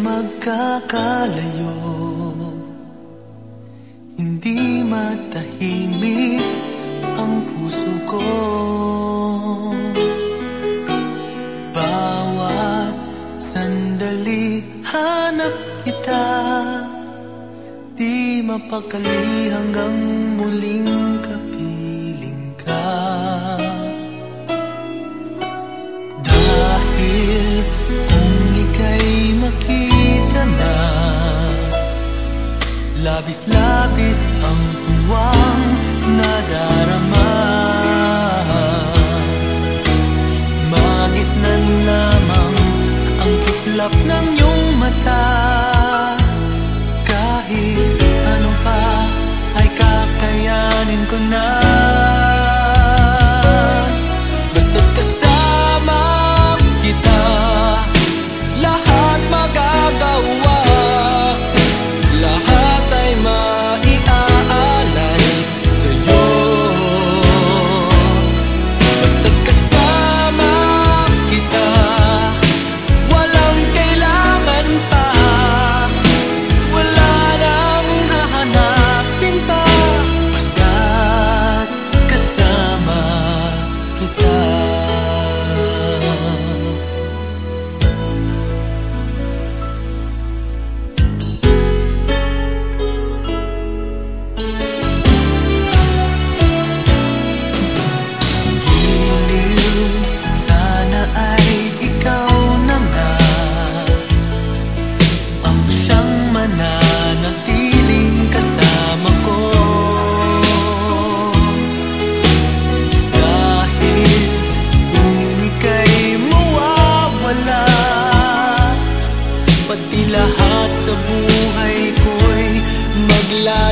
magkakalayo. Hindi matahimik ang puso ko. Bawat sandali hanap kita. Di mapakali hanggang muling Labis-labis ang tuwa.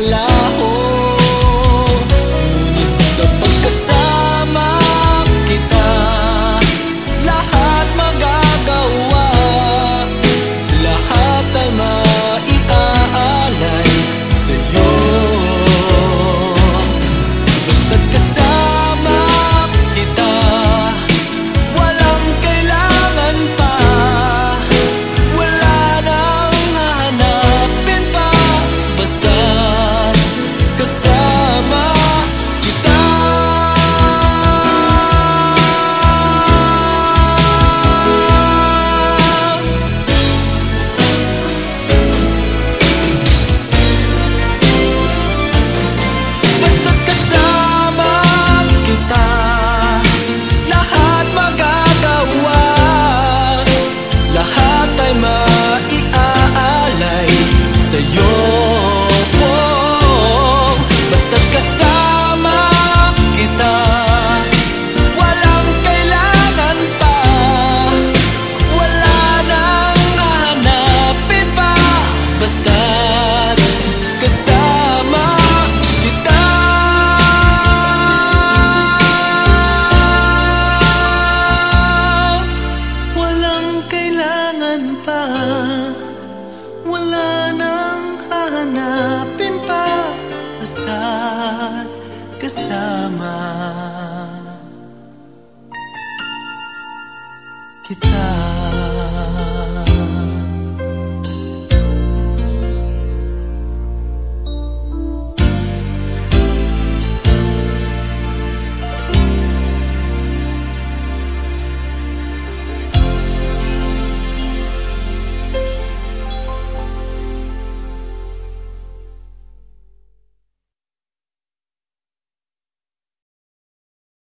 la